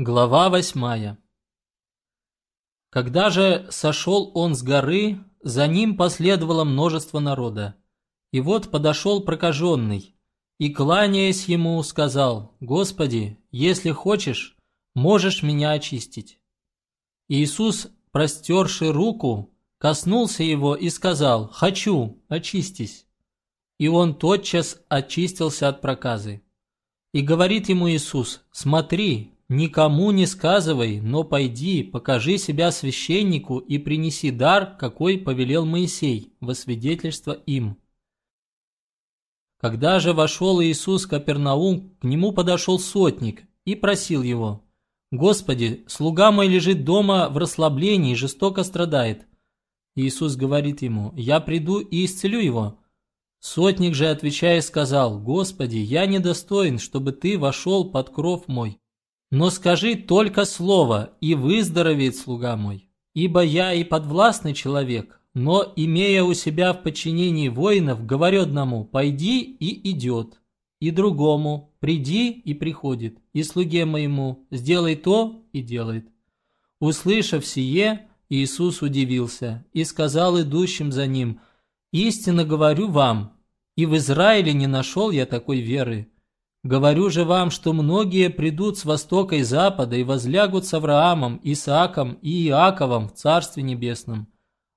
Глава восьмая Когда же сошел он с горы, за ним последовало множество народа. И вот подошел прокаженный, и, кланяясь ему, сказал, «Господи, если хочешь, можешь меня очистить». Иисус, простерши руку, коснулся его и сказал, «Хочу, очистись». И он тотчас очистился от проказы. И говорит ему Иисус, «Смотри, Никому не сказывай, но пойди, покажи себя священнику и принеси дар, какой повелел Моисей, во свидетельство им. Когда же вошел Иисус Капернаум, к нему подошел сотник и просил его, «Господи, слуга мой лежит дома в расслаблении и жестоко страдает». Иисус говорит ему, «Я приду и исцелю его». Сотник же, отвечая, сказал, «Господи, я недостоин, чтобы ты вошел под кров мой, но скажи только слово, и выздоровеет слуга мой. Ибо я и подвластный человек, но, имея у себя в подчинении воинов, говорю одному «пойди» и идет, и другому «приди» и приходит, и слуге моему «сделай то» и делает. Услышав сие, Иисус удивился и сказал идущим за ним «Истинно говорю вам, и в Израиле не нашел я такой веры». Говорю же вам, что многие придут с востока и запада и возлягут с Авраамом, Исааком и Иаковом в Царстве Небесном,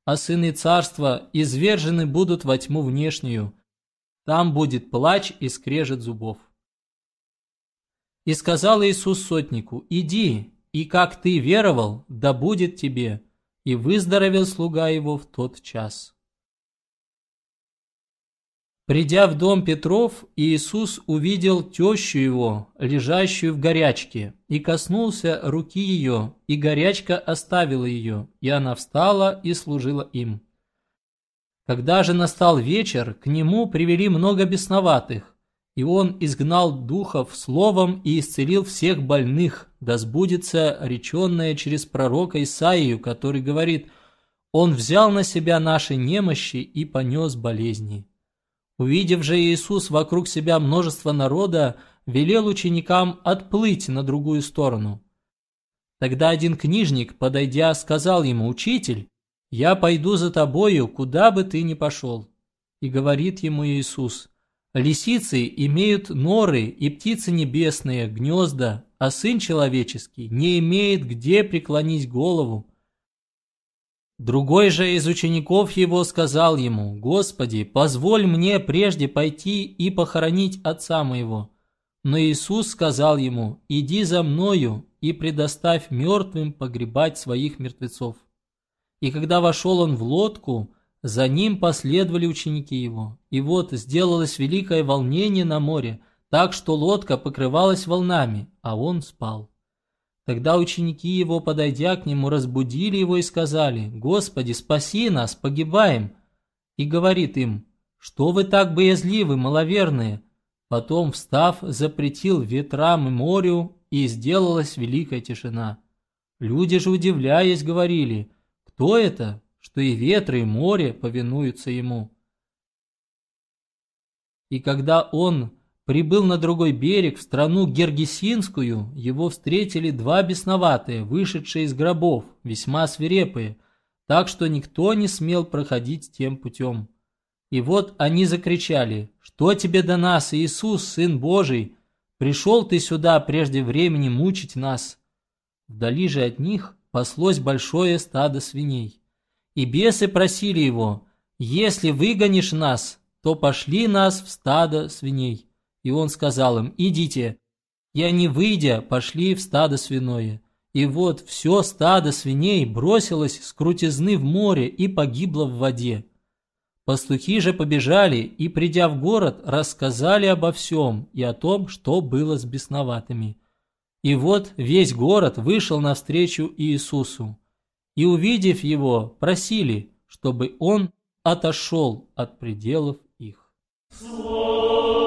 а сыны Царства извержены будут во тьму внешнюю. Там будет плач и скрежет зубов. И сказал Иисус сотнику, «Иди, и как ты веровал, да будет тебе». И выздоровел слуга его в тот час. Придя в дом Петров, Иисус увидел тещу его, лежащую в горячке, и коснулся руки ее, и горячка оставила ее, и она встала и служила им. Когда же настал вечер, к нему привели много бесноватых, и он изгнал духов словом и исцелил всех больных, да сбудется реченное через пророка Исаию, который говорит «Он взял на себя наши немощи и понес болезни». Увидев же Иисус вокруг себя множество народа, велел ученикам отплыть на другую сторону. Тогда один книжник, подойдя, сказал ему, «Учитель, я пойду за тобою, куда бы ты ни пошел». И говорит ему Иисус, «Лисицы имеют норы и птицы небесные, гнезда, а Сын Человеческий не имеет где преклонить голову». Другой же из учеников его сказал ему, «Господи, позволь мне прежде пойти и похоронить отца моего». Но Иисус сказал ему, «Иди за мною и предоставь мертвым погребать своих мертвецов». И когда вошел он в лодку, за ним последовали ученики его. И вот сделалось великое волнение на море, так что лодка покрывалась волнами, а он спал. Тогда ученики его, подойдя к нему, разбудили его и сказали, «Господи, спаси нас, погибаем!» И говорит им, «Что вы так боязливы, маловерные?» Потом, встав, запретил ветрам и морю, и сделалась великая тишина. Люди же, удивляясь, говорили, «Кто это, что и ветры, и море повинуются ему?» И когда он прибыл на другой берег, в страну Гергесинскую, его встретили два бесноватые, вышедшие из гробов, весьма свирепые, так что никто не смел проходить тем путем. И вот они закричали, «Что тебе до нас, Иисус, Сын Божий? Пришел ты сюда прежде времени мучить нас!» Вдали же от них паслось большое стадо свиней. И бесы просили его, «Если выгонишь нас, то пошли нас в стадо свиней». И он сказал им, идите. И они, выйдя, пошли в стадо свиное. И вот все стадо свиней бросилось с крутизны в море и погибло в воде. Пастухи же побежали и, придя в город, рассказали обо всем и о том, что было с бесноватыми. И вот весь город вышел навстречу Иисусу. И, увидев его, просили, чтобы он отошел от пределов их. Слово